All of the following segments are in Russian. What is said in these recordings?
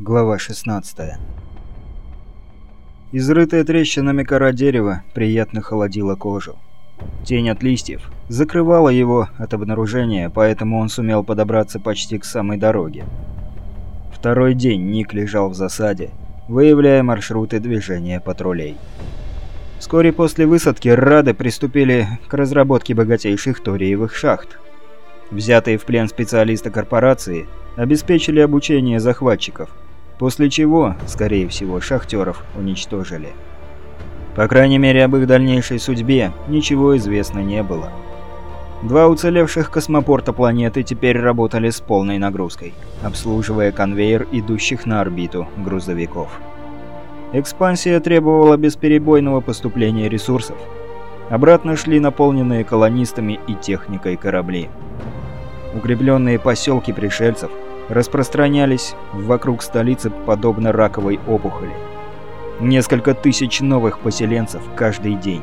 Глава 16 Изрытая трещинами кора дерева приятно холодила кожу. Тень от листьев закрывала его от обнаружения, поэтому он сумел подобраться почти к самой дороге. Второй день Ник лежал в засаде, выявляя маршруты движения патрулей. Вскоре после высадки Рады приступили к разработке богатейших ториевых шахт. Взятые в плен специалисты корпорации обеспечили обучение захватчиков, после чего, скорее всего, шахтеров уничтожили. По крайней мере, об их дальнейшей судьбе ничего известно не было. Два уцелевших космопорта планеты теперь работали с полной нагрузкой, обслуживая конвейер идущих на орбиту грузовиков. Экспансия требовала бесперебойного поступления ресурсов. Обратно шли наполненные колонистами и техникой корабли. Укрепленные поселки пришельцев распространялись вокруг столицы подобно раковой опухоли. Несколько тысяч новых поселенцев каждый день.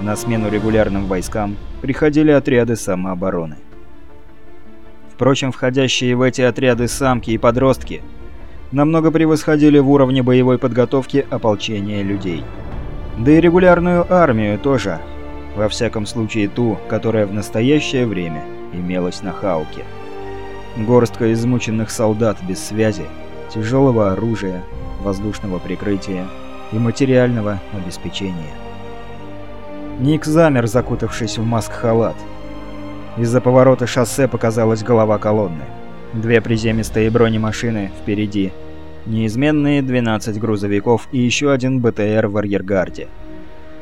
На смену регулярным войскам приходили отряды самообороны. Впрочем, входящие в эти отряды самки и подростки – намного превосходили в уровне боевой подготовки ополчения людей. Да и регулярную армию тоже, во всяком случае ту, которая в настоящее время имелась на Хауке. Горстка измученных солдат без связи, тяжелого оружия, воздушного прикрытия и материального обеспечения. Ник замер, закутавшись в маск-халат. Из-за поворота шоссе показалась голова колонны. Две приземистые бронемашины впереди. Неизменные 12 грузовиков и еще один БТР в арьергарде.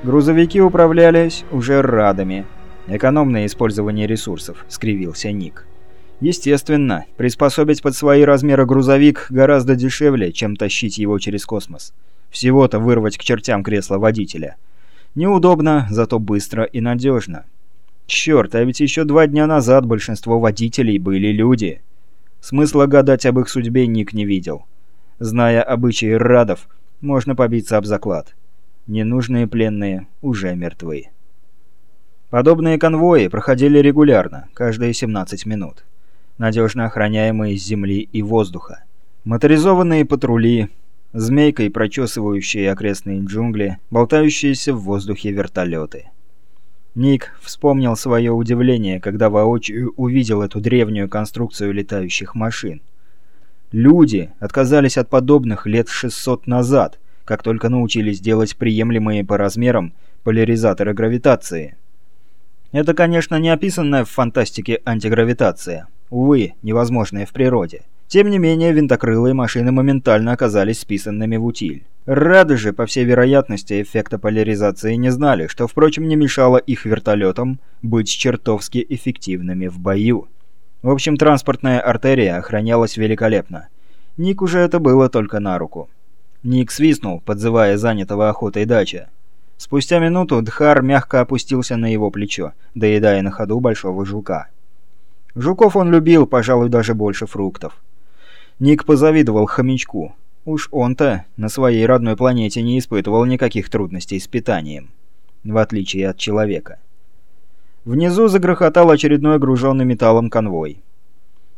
Грузовики управлялись уже радами. Экономное использование ресурсов, скривился Ник. Естественно, приспособить под свои размеры грузовик гораздо дешевле, чем тащить его через космос. Всего-то вырвать к чертям кресло водителя. Неудобно, зато быстро и надежно. Черт, а ведь еще два дня назад большинство водителей были люди. Смысла гадать об их судьбе Ник не видел. Зная обычаи радов, можно побиться об заклад. Ненужные пленные уже мертвы. Подобные конвои проходили регулярно, каждые 17 минут. Надежно охраняемые с земли и воздуха. Моторизованные патрули, змейкой прочесывающие окрестные джунгли, болтающиеся в воздухе вертолеты. Ник вспомнил свое удивление, когда воочию увидел эту древнюю конструкцию летающих машин. Люди отказались от подобных лет 600 назад, как только научились делать приемлемые по размерам поляризаторы гравитации. Это, конечно, не описанная в фантастике антигравитация. Увы, невозможная в природе. Тем не менее, винтокрылые машины моментально оказались списанными в утиль. Рады же, по всей вероятности, эффекта поляризации не знали, что, впрочем, не мешало их вертолетам быть чертовски эффективными в бою. В общем, транспортная артерия охранялась великолепно. Ник уже это было только на руку. Ник свистнул, подзывая занятого охотой дача. Спустя минуту Дхар мягко опустился на его плечо, доедая на ходу большого жука. Жуков он любил, пожалуй, даже больше фруктов. Ник позавидовал хомячку. Уж он-то на своей родной планете не испытывал никаких трудностей с питанием, в отличие от человека. Внизу загрохотал очередной груженный металлом конвой.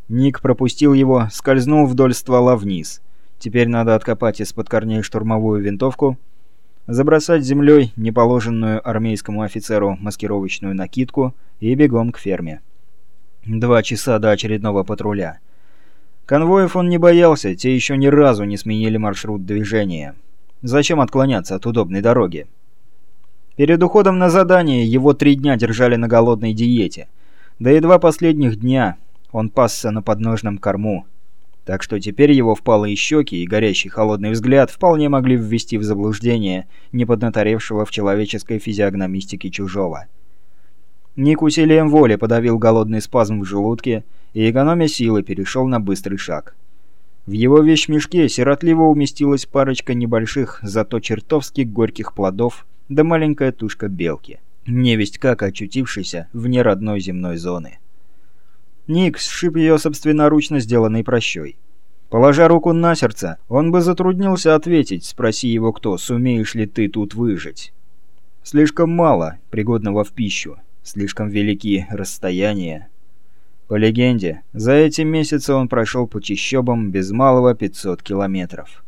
Ник пропустил его, скользнул вдоль ствола вниз. Теперь надо откопать из-под корней штурмовую винтовку, забросать землей неположенную армейскому офицеру маскировочную накидку и бегом к ферме. Два часа до очередного патруля. Конвоев он не боялся, те еще ни разу не сменили маршрут движения. Зачем отклоняться от удобной дороги? Перед уходом на задание его три дня держали на голодной диете. Да и два последних дня он пасся на подножном корму. Так что теперь его впалые щеки и горящий холодный взгляд вполне могли ввести в заблуждение неподнаторевшего в человеческой физиогномистике чужого. Ник усилием воли подавил голодный спазм в желудке и, экономя силы, перешел на быстрый шаг. В его вещмешке сиротливо уместилась парочка небольших, зато чертовски горьких плодов да маленькая тушка белки, невесть как очутившейся вне родной земной зоны. Ник сшиб ее собственноручно сделанной прощой. Положа руку на сердце, он бы затруднился ответить, спроси его кто, сумеешь ли ты тут выжить. Слишком мало, пригодного в пищу, слишком велики расстояния. По легенде, за эти месяцы он прошел по чащобам без малого 500 километров.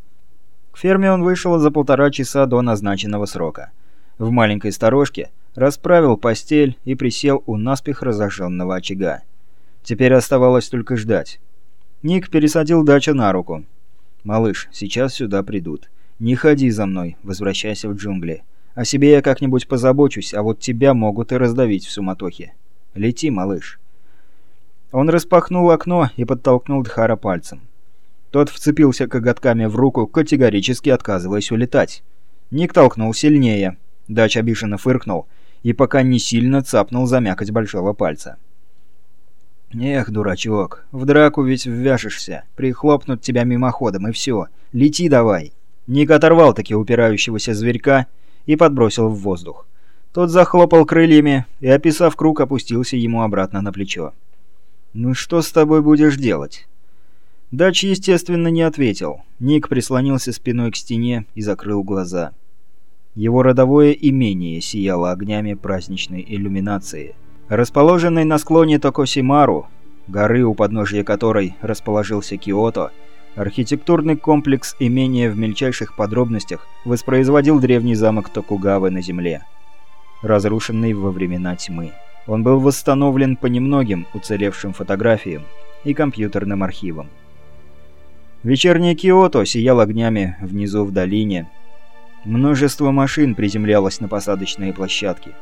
К ферме он вышел за полтора часа до назначенного срока. В маленькой сторожке расправил постель и присел у наспех разожженного очага. Теперь оставалось только ждать. Ник пересадил дачу на руку. «Малыш, сейчас сюда придут. Не ходи за мной, возвращайся в джунгли. О себе я как-нибудь позабочусь, а вот тебя могут и раздавить в суматохе. Лети, малыш». Он распахнул окно и подтолкнул Дхара пальцем. Тот вцепился коготками в руку, категорически отказываясь улетать. Ник толкнул сильнее. Дач обиженно фыркнул и пока не сильно цапнул за мякоть большого пальца. «Эх, дурачок, в драку ведь ввяжешься. Прихлопнут тебя мимоходом, и все. Лети давай!» Ник оторвал таки упирающегося зверька и подбросил в воздух. Тот захлопал крыльями и, описав круг, опустился ему обратно на плечо. «Ну что с тобой будешь делать?» Дач, естественно, не ответил. Ник прислонился спиной к стене и закрыл глаза. Его родовое имение сияло огнями праздничной иллюминации. Расположенный на склоне Токосимару, горы, у подножия которой расположился Киото, архитектурный комплекс имения в мельчайших подробностях воспроизводил древний замок Токугавы на земле, разрушенный во времена тьмы. Он был восстановлен по немногим уцелевшим фотографиям и компьютерным архивам. Вечерний Киото сиял огнями внизу в долине. Множество машин приземлялось на посадочные площадки.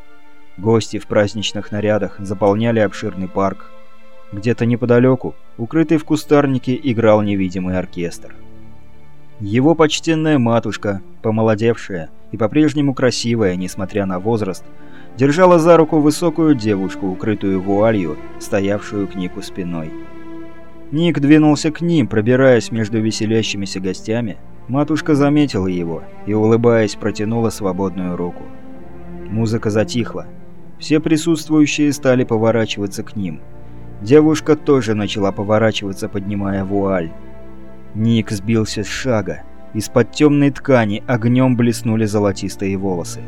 Гости в праздничных нарядах заполняли обширный парк. Где-то неподалеку, укрытый в кустарнике, играл невидимый оркестр. Его почтенная матушка, помолодевшая и по-прежнему красивая, несмотря на возраст, держала за руку высокую девушку, укрытую вуалью, стоявшую к Нику спиной. Ник двинулся к ним, пробираясь между веселящимися гостями. Матушка заметила его и, улыбаясь, протянула свободную руку. Музыка затихла. Все присутствующие стали поворачиваться к ним. Девушка тоже начала поворачиваться, поднимая вуаль. Ник сбился с шага. Из-под темной ткани огнем блеснули золотистые волосы.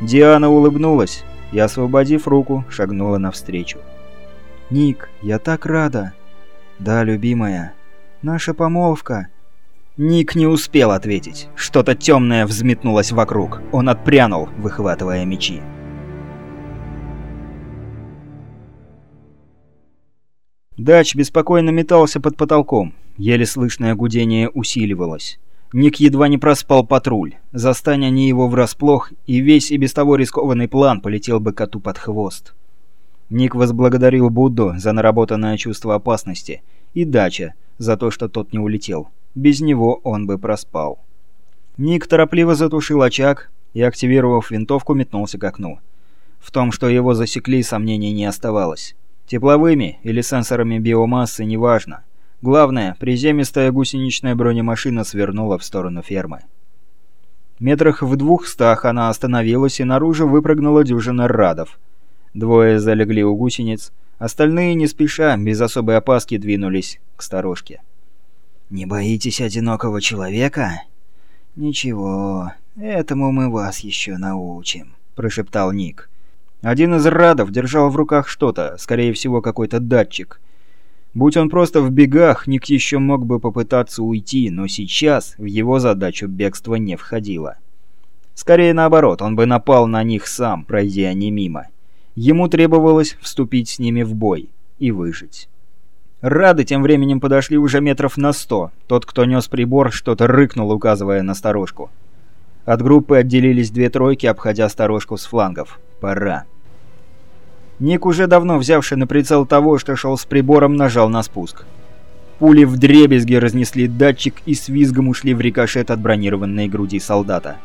Диана улыбнулась и, освободив руку, шагнула навстречу. «Ник, я так рада!» «Да, любимая. Наша помолвка». Ник не успел ответить. Что-то темное взметнулось вокруг. Он отпрянул, выхватывая мечи. Дач беспокойно метался под потолком. Еле слышное гудение усиливалось. Ник едва не проспал патруль. Застань они его врасплох, и весь и без того рискованный план полетел бы коту под хвост. Ник возблагодарил Будду за наработанное чувство опасности и Дача за то, что тот не улетел. Без него он бы проспал. Ник торопливо затушил очаг и, активировав винтовку, метнулся к окну. В том, что его засекли, сомнений не оставалось. Тепловыми или сенсорами биомассы, неважно. Главное, приземистая гусеничная бронемашина свернула в сторону фермы. Метрах в двухстах она остановилась, и наружу выпрыгнула дюжина радов – Двое залегли у гусениц, остальные не спеша, без особой опаски двинулись к сторожке. «Не боитесь одинокого человека?» «Ничего, этому мы вас еще научим», – прошептал Ник. Один из радов держал в руках что-то, скорее всего, какой-то датчик. Будь он просто в бегах, Ник еще мог бы попытаться уйти, но сейчас в его задачу бегство не входило. Скорее наоборот, он бы напал на них сам, пройдя не мимо. Ему требовалось вступить с ними в бой и выжить. Рады тем временем подошли уже метров на сто. Тот, кто нес прибор, что-то рыкнул, указывая на сторожку. От группы отделились две тройки, обходя сторожку с флангов. Пора. Ник, уже давно взявший на прицел того, что шел с прибором, нажал на спуск. Пули в дребезги разнесли датчик и с визгом ушли в рикошет от бронированной груди солдата.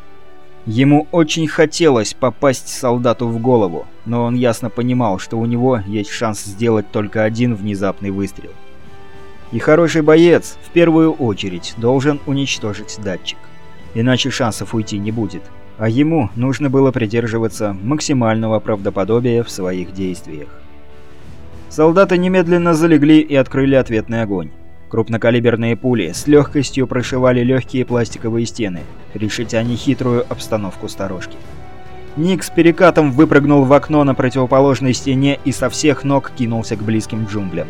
Ему очень хотелось попасть солдату в голову, но он ясно понимал, что у него есть шанс сделать только один внезапный выстрел. И хороший боец, в первую очередь, должен уничтожить датчик. Иначе шансов уйти не будет. А ему нужно было придерживаться максимального правдоподобия в своих действиях. Солдаты немедленно залегли и открыли ответный огонь. Крупнокалиберные пули с легкостью прошивали легкие пластиковые стены, решить они хитрую обстановку сторожки. Ник с перекатом выпрыгнул в окно на противоположной стене и со всех ног кинулся к близким джунглям.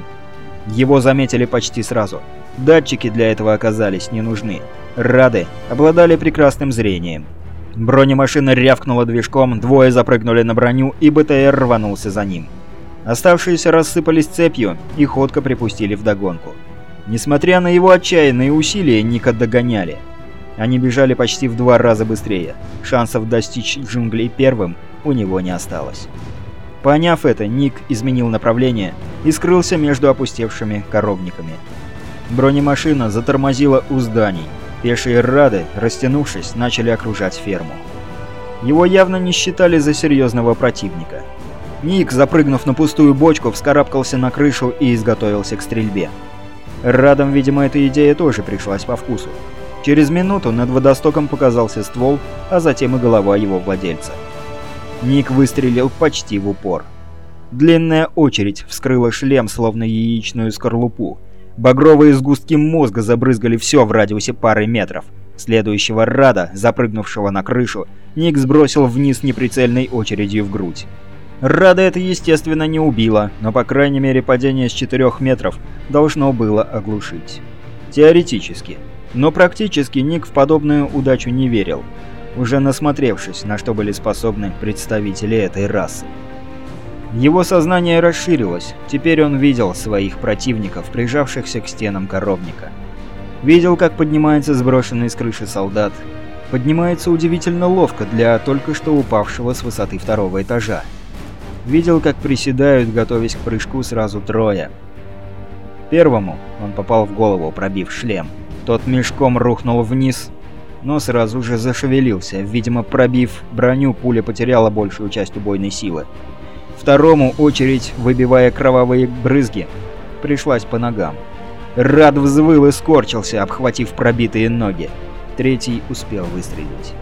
Его заметили почти сразу. Датчики для этого оказались не нужны. Рады обладали прекрасным зрением. Бронемашина рявкнула движком, двое запрыгнули на броню, и БТР рванулся за ним. Оставшиеся рассыпались цепью и ходко припустили вдогонку. Несмотря на его отчаянные усилия, Ника догоняли. Они бежали почти в два раза быстрее. Шансов достичь джунглей первым у него не осталось. Поняв это, Ник изменил направление и скрылся между опустевшими коровниками. Бронемашина затормозила у зданий. Пешие рады, растянувшись, начали окружать ферму. Его явно не считали за серьезного противника. Ник, запрыгнув на пустую бочку, вскарабкался на крышу и изготовился к стрельбе. Радам, видимо, эта идея тоже пришлась по вкусу. Через минуту над водостоком показался ствол, а затем и голова его владельца. Ник выстрелил почти в упор. Длинная очередь вскрыла шлем, словно яичную скорлупу. Багровые сгустки мозга забрызгали все в радиусе пары метров. Следующего Рада, запрыгнувшего на крышу, Ник сбросил вниз неприцельной очередью в грудь. Рада это, естественно, не убило, но, по крайней мере, падение с 4 метров должно было оглушить. Теоретически. Но практически Ник в подобную удачу не верил, уже насмотревшись, на что были способны представители этой расы. Его сознание расширилось, теперь он видел своих противников, прижавшихся к стенам коровника. Видел, как поднимается сброшенный с крыши солдат. Поднимается удивительно ловко для только что упавшего с высоты второго этажа. Видел, как приседают, готовясь к прыжку сразу трое. Первому он попал в голову, пробив шлем. Тот мешком рухнул вниз, но сразу же зашевелился. Видимо, пробив броню, пуля потеряла большую часть убойной силы. Второму очередь, выбивая кровавые брызги, пришлась по ногам. Рад взвыл и скорчился, обхватив пробитые ноги. Третий успел выстрелить.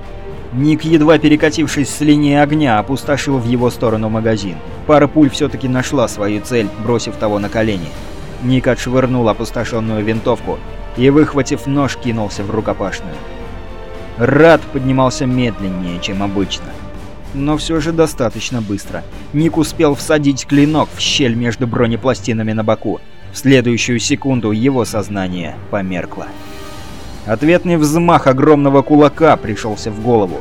Ник, едва перекатившись с линии огня, опустошил в его сторону магазин. Пара пуль все-таки нашла свою цель, бросив того на колени. Ник отшвырнул опустошенную винтовку и, выхватив нож, кинулся в рукопашную. Рад поднимался медленнее, чем обычно. Но все же достаточно быстро. Ник успел всадить клинок в щель между бронепластинами на боку. В следующую секунду его сознание померкло. Ответный взмах огромного кулака пришелся в голову.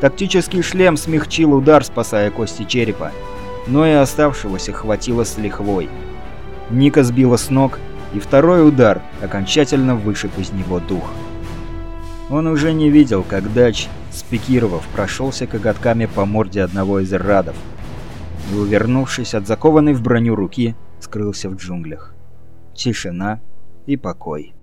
Тактический шлем смягчил удар, спасая кости черепа, но и оставшегося хватило с лихвой. Ника сбила с ног, и второй удар окончательно вышиб из него дух. Он уже не видел, как Дач, спикировав, прошелся коготками по морде одного из радов и, увернувшись от закованной в броню руки, скрылся в джунглях. Тишина и покой.